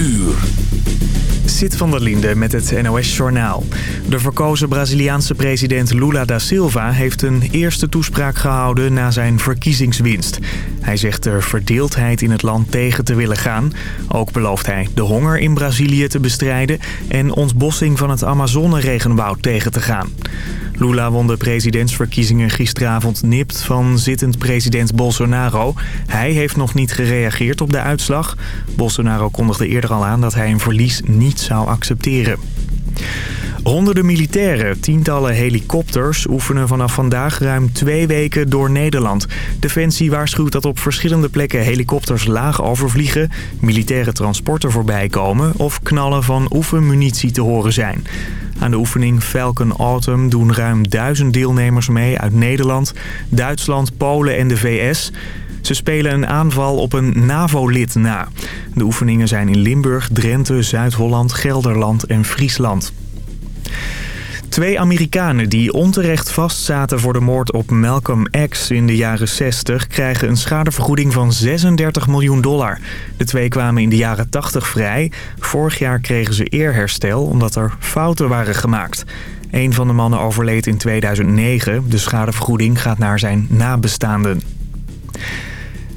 uur. Zit van der Linde met het NOS-journaal. De verkozen Braziliaanse president Lula da Silva heeft een eerste toespraak gehouden na zijn verkiezingswinst. Hij zegt er verdeeldheid in het land tegen te willen gaan. Ook belooft hij de honger in Brazilië te bestrijden en ontbossing van het Amazone-regenwoud tegen te gaan. Lula won de presidentsverkiezingen gisteravond nipt van zittend president Bolsonaro. Hij heeft nog niet gereageerd op de uitslag. Bolsonaro kondigde eerder al aan dat hij een verlies niet zou accepteren. Honderden militairen, tientallen helikopters oefenen vanaf vandaag ruim twee weken door Nederland. Defensie waarschuwt dat op verschillende plekken helikopters laag overvliegen, militaire transporten voorbij komen of knallen van oefenmunitie te horen zijn. Aan de oefening Falcon Autumn doen ruim duizend deelnemers mee uit Nederland, Duitsland, Polen en de VS. Ze spelen een aanval op een NAVO-lid na. De oefeningen zijn in Limburg, Drenthe, Zuid-Holland, Gelderland en Friesland. Twee Amerikanen die onterecht vastzaten voor de moord op Malcolm X in de jaren 60... krijgen een schadevergoeding van 36 miljoen dollar. De twee kwamen in de jaren 80 vrij. Vorig jaar kregen ze eerherstel omdat er fouten waren gemaakt. Een van de mannen overleed in 2009. De schadevergoeding gaat naar zijn nabestaanden.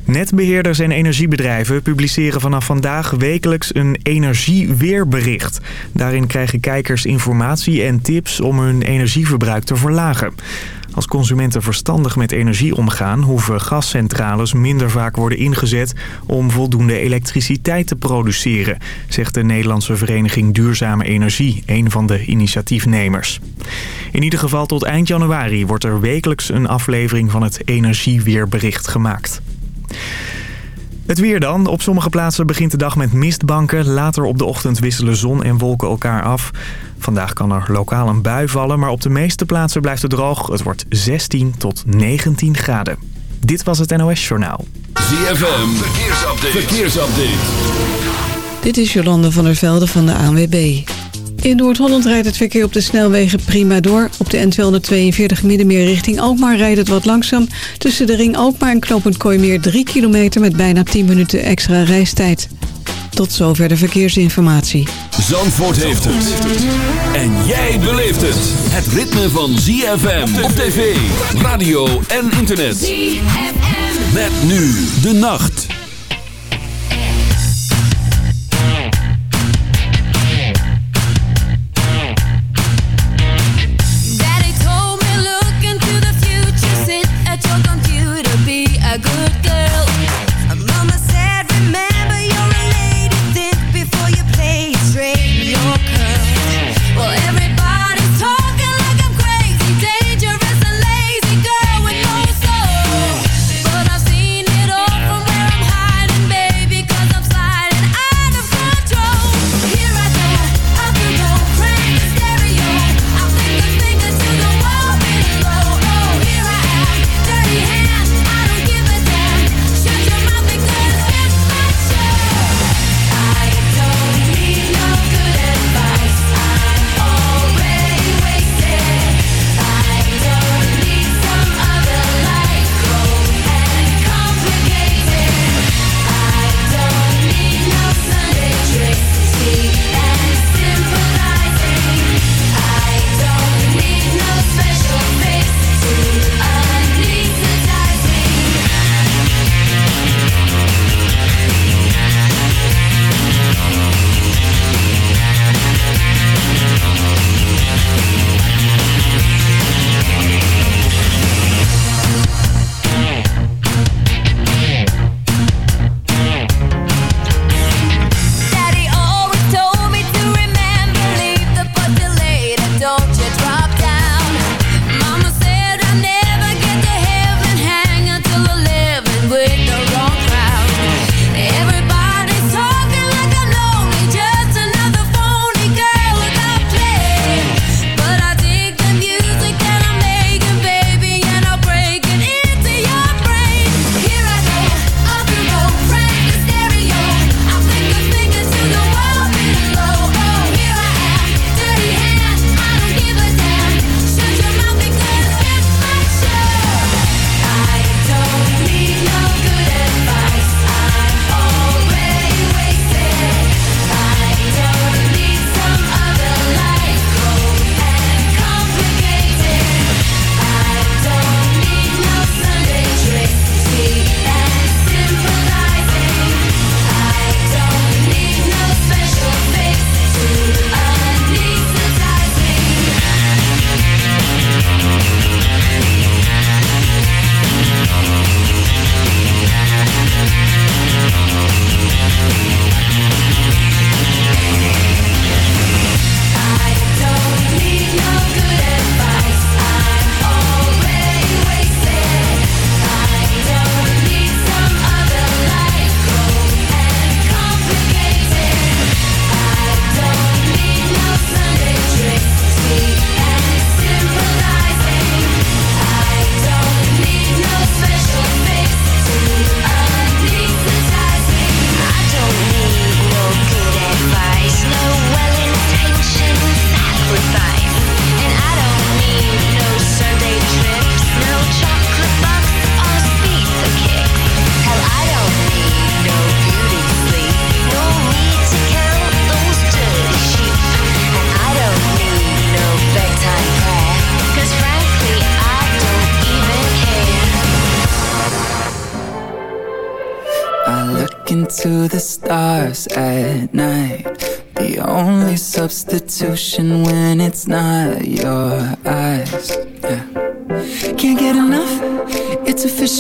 Netbeheerders en energiebedrijven publiceren vanaf vandaag wekelijks een energieweerbericht. Daarin krijgen kijkers informatie en tips om hun energieverbruik te verlagen. Als consumenten verstandig met energie omgaan... hoeven gascentrales minder vaak worden ingezet om voldoende elektriciteit te produceren... zegt de Nederlandse Vereniging Duurzame Energie, een van de initiatiefnemers. In ieder geval tot eind januari wordt er wekelijks een aflevering van het energieweerbericht gemaakt. Het weer dan. Op sommige plaatsen begint de dag met mistbanken. Later op de ochtend wisselen zon en wolken elkaar af. Vandaag kan er lokaal een bui vallen, maar op de meeste plaatsen blijft het droog. Het wordt 16 tot 19 graden. Dit was het NOS Journaal. ZFM, verkeersupdate. verkeersupdate. Dit is Jolande van der Velde van de ANWB. In Noord-Holland rijdt het verkeer op de snelwegen prima door. Op de N242 Middenmeer richting Alkmaar rijdt het wat langzaam. Tussen de ring Alkmaar en knooppunt Kooimeer 3 kilometer met bijna 10 minuten extra reistijd. Tot zover de verkeersinformatie. Zandvoort heeft het. En jij beleeft het. Het ritme van ZFM op tv, radio en internet. ZFM. Met nu de nacht.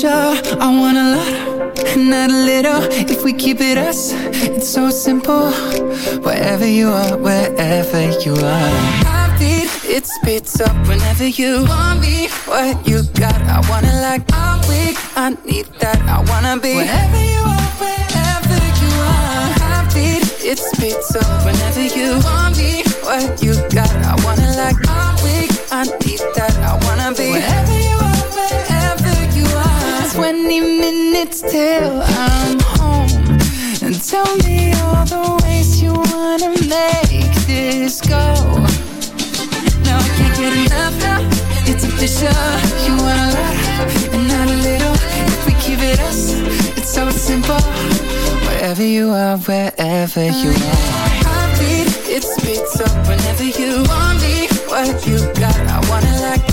I want a lot, not a little. If we keep it us, it's so simple. Wherever you are, wherever you are. Heartbeat, it speeds up whenever you want me. What you got, I wanna like. I'm weak, I need that. I wanna be wherever you are, wherever you are. Heartbeat, it speeds up whenever you want me. What you got, I wanna like. I'm weak, I need that. I wanna be wherever 20 minutes till I'm home. And tell me all the ways you wanna make this go. No, I can't get enough now. It's official. You want a lot and not a little. If we keep it us, it's so simple. Wherever you are, wherever you are. Heartbeat, it speeds up whenever you want me. What you got, I wanna like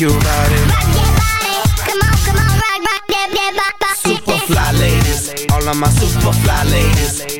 your body. Rock that body. Come on, come on, rock, rock that, that body. Super fly ladies, all of my super fly ladies,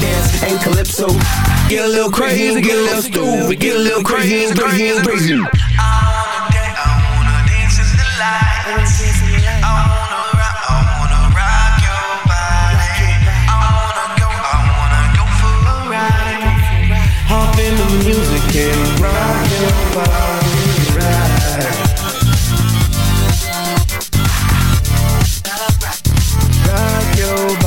dance and calypso. Get a little crazy, get a little stupid, get a little crazy, crazy, crazy. I wanna dance, I wanna dance in the lights. I wanna rock, I wanna rock your body. I wanna go, I wanna go for a ride. Hop in the music and rock your body, right. Rock your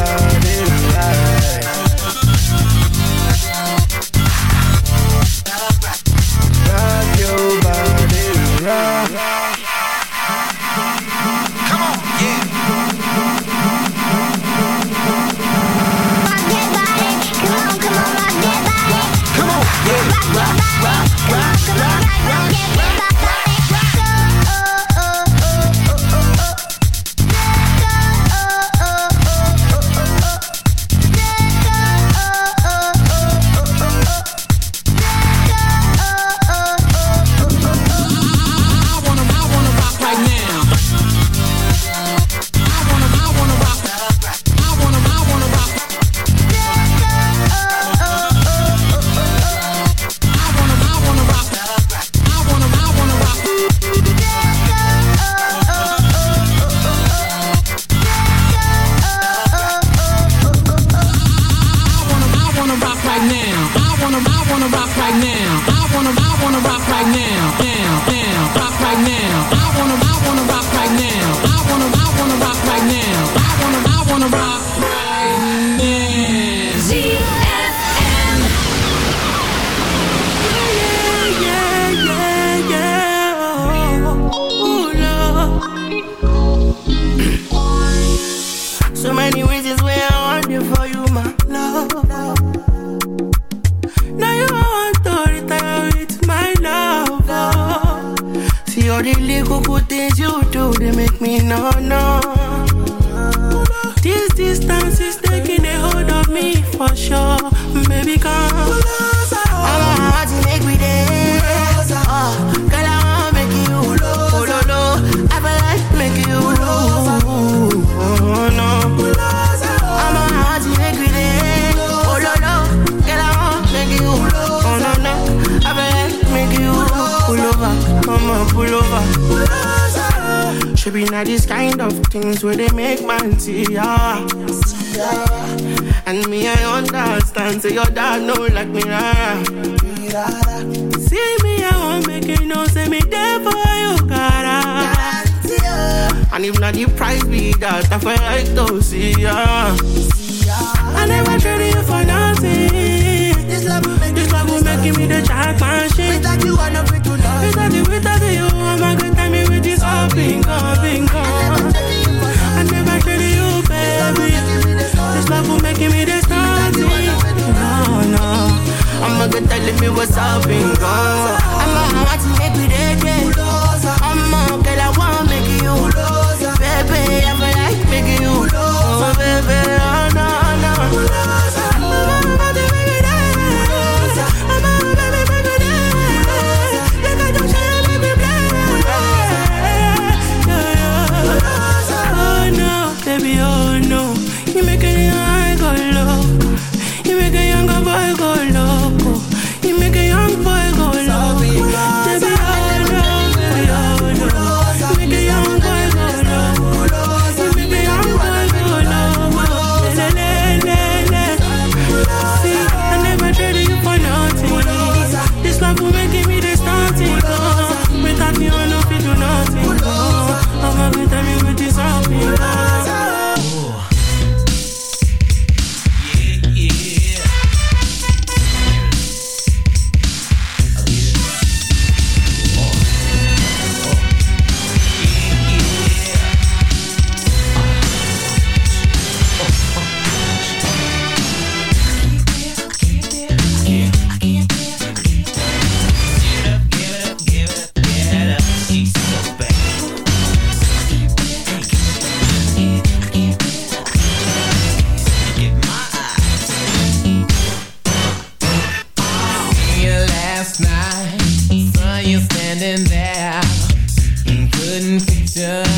standing there. Couldn't picture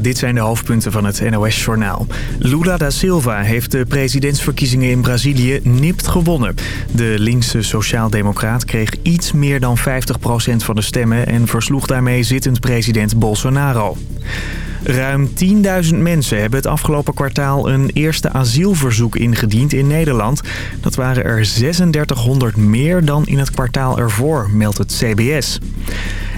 Dit zijn de hoofdpunten van het NOS-journaal. Lula da Silva heeft de presidentsverkiezingen in Brazilië nipt gewonnen. De linkse sociaaldemocraat kreeg iets meer dan 50% van de stemmen... en versloeg daarmee zittend president Bolsonaro. Ruim 10.000 mensen hebben het afgelopen kwartaal een eerste asielverzoek ingediend in Nederland. Dat waren er 3600 meer dan in het kwartaal ervoor, meldt het CBS.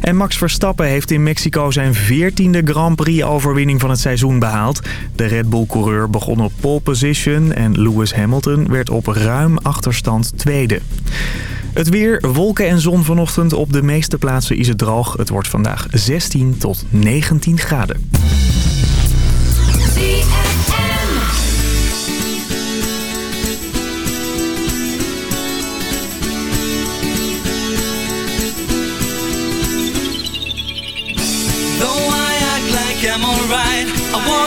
En Max Verstappen heeft in Mexico zijn 14e Grand Prix-overwinning van het seizoen behaald. De Red Bull-coureur begon op pole position en Lewis Hamilton werd op ruim achterstand tweede. Het weer, wolken en zon vanochtend. Op de meeste plaatsen is het droog. Het wordt vandaag 16 tot 19 graden.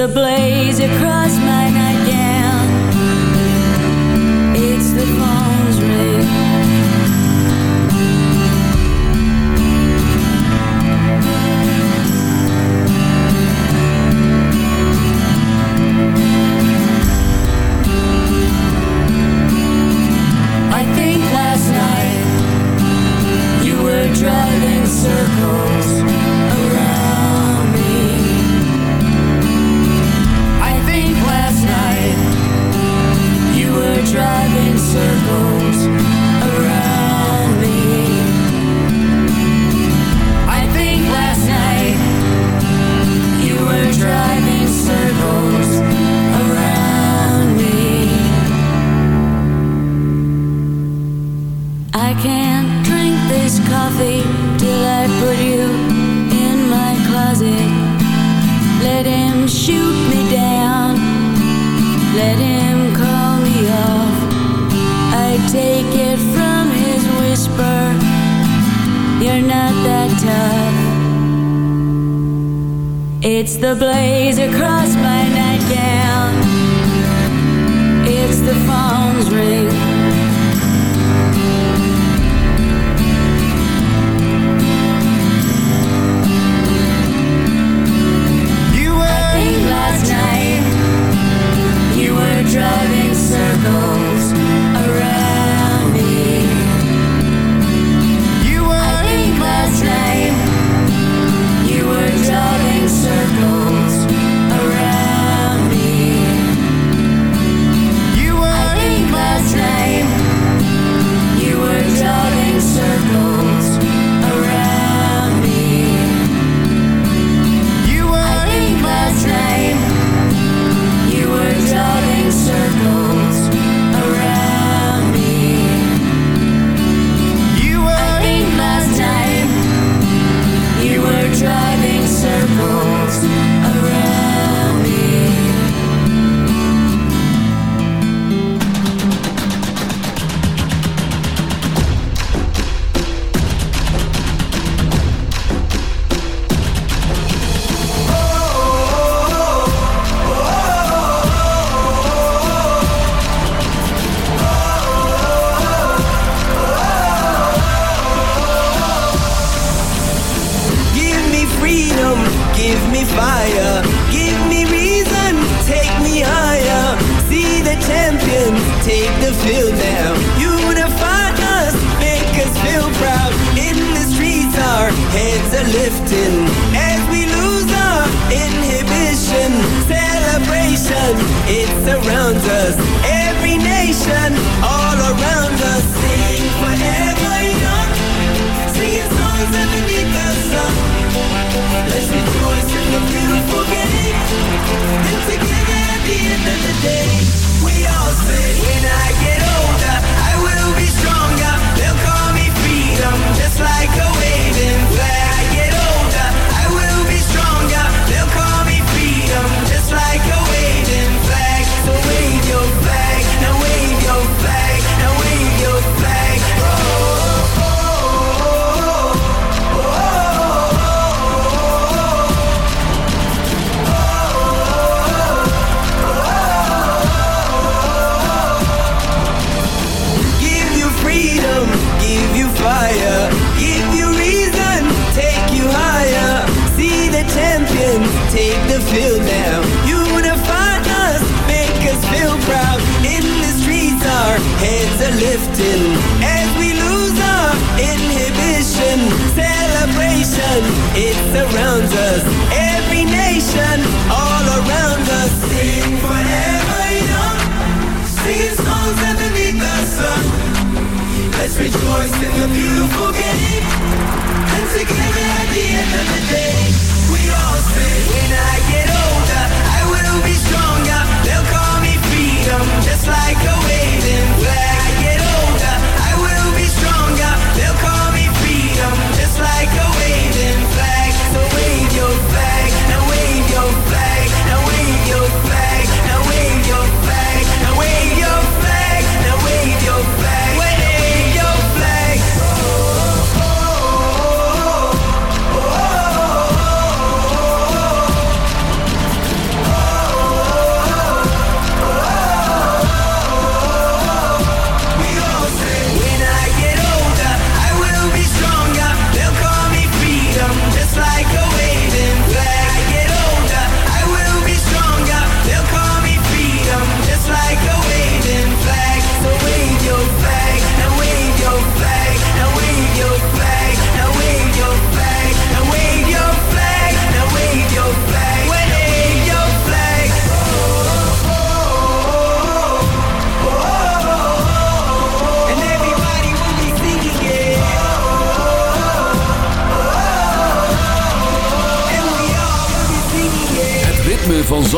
The blaze across my nightgown.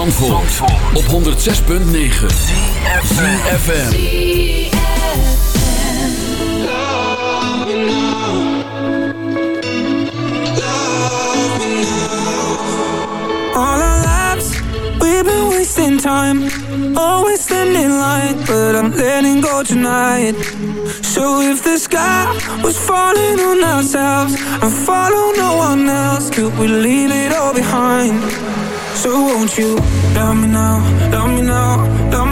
Zandvoort, op 106.9 CFM All our lives, we've been wasting time. Always standing light, but I'm letting go tonight. So if the sky was falling on ourselves I follow no one else, could we leave it all behind? So won't you love me now, love me now, love me now?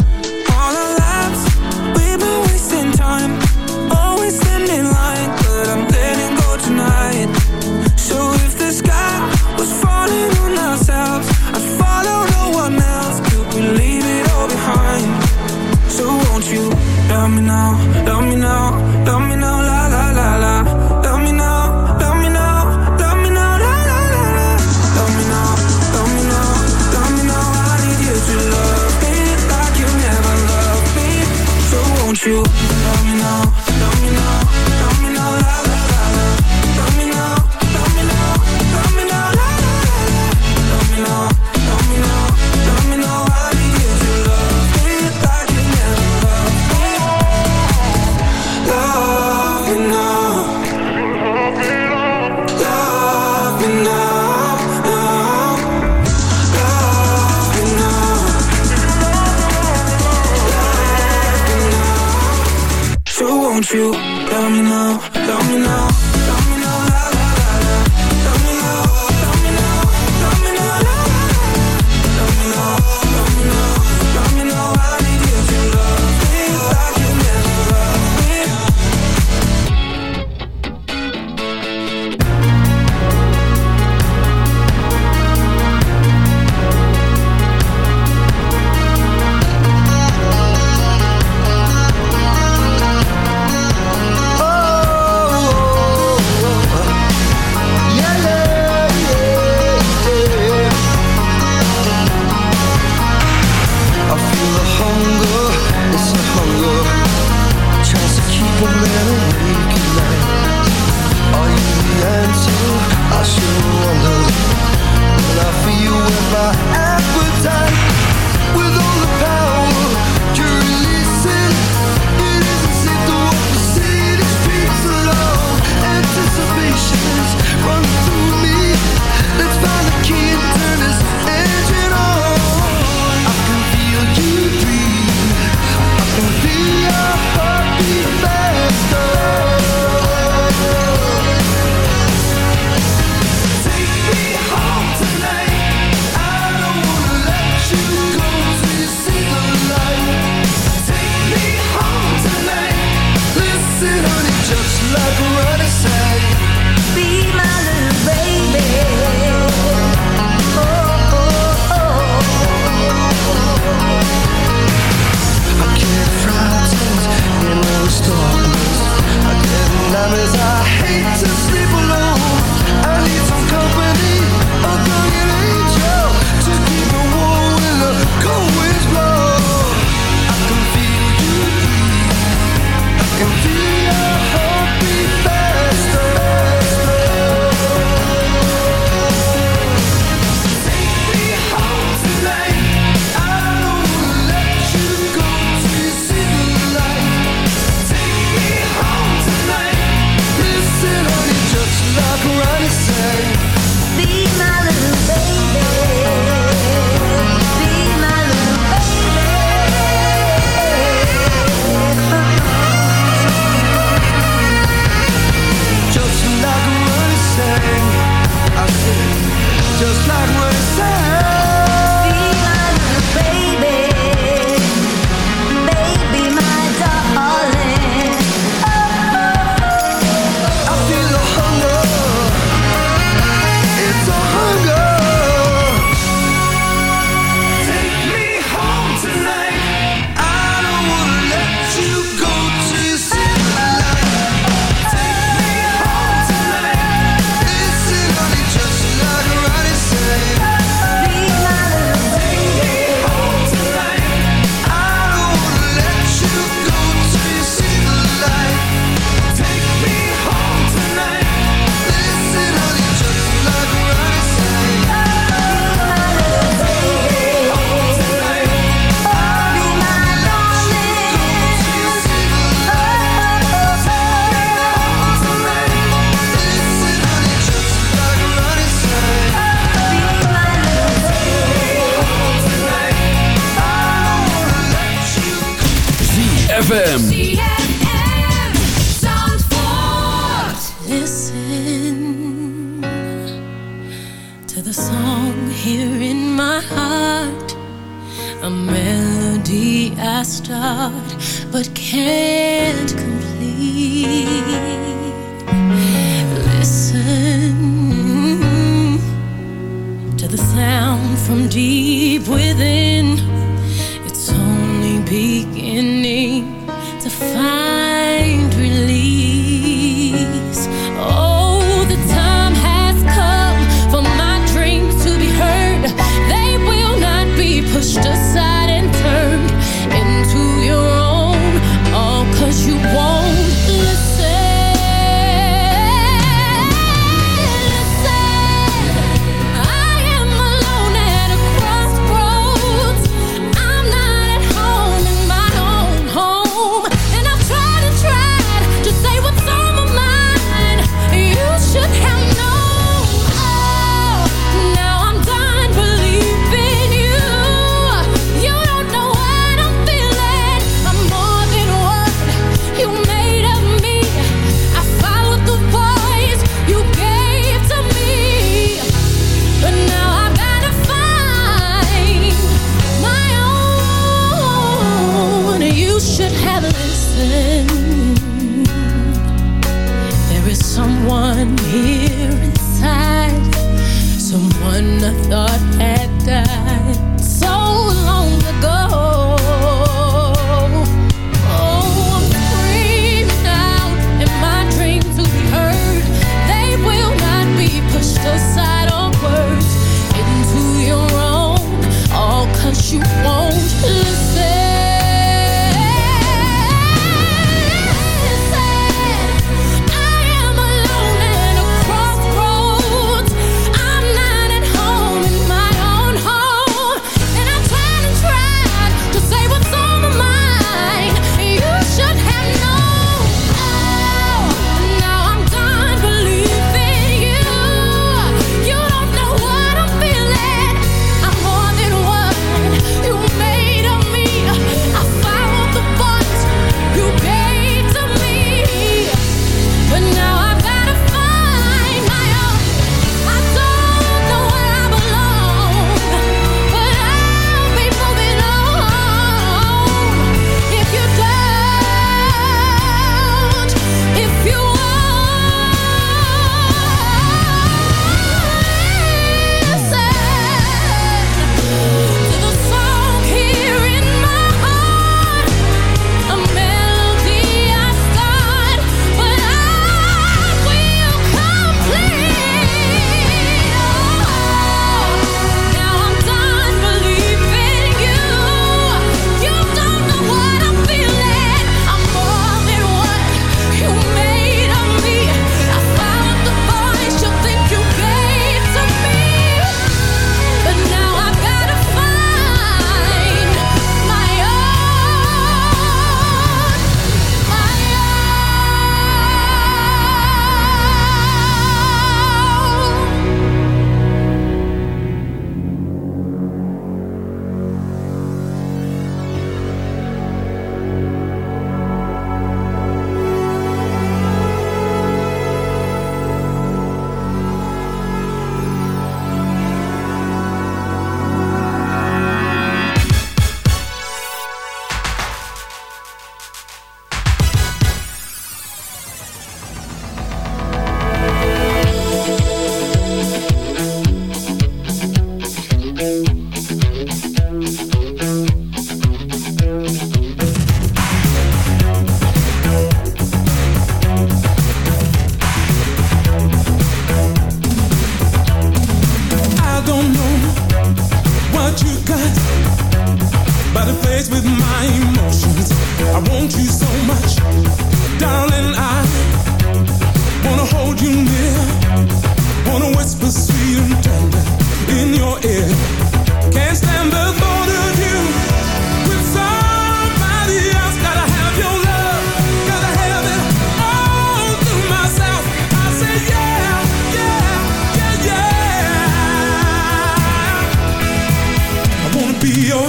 your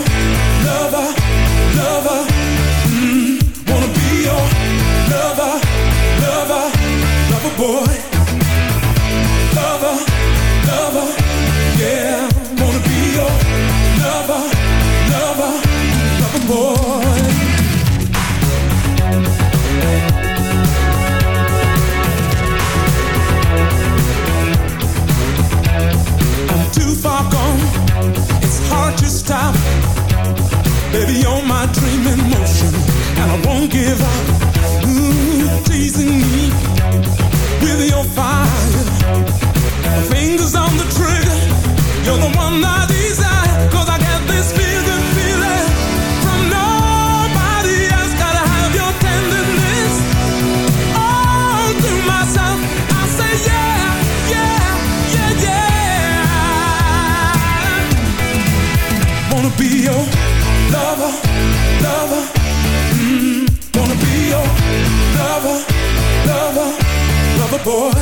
lover, lover. Mm-hmm. Wanna be your lover, lover, lover boy. Lover, lover, yeah. Wanna be your lover, lover, lover boy. I'm too far gone. It's hard to stop Baby, you're my dream in motion, and I won't give up. Ooh, teasing me with your fire. My fingers on the trigger. You're the one I boy.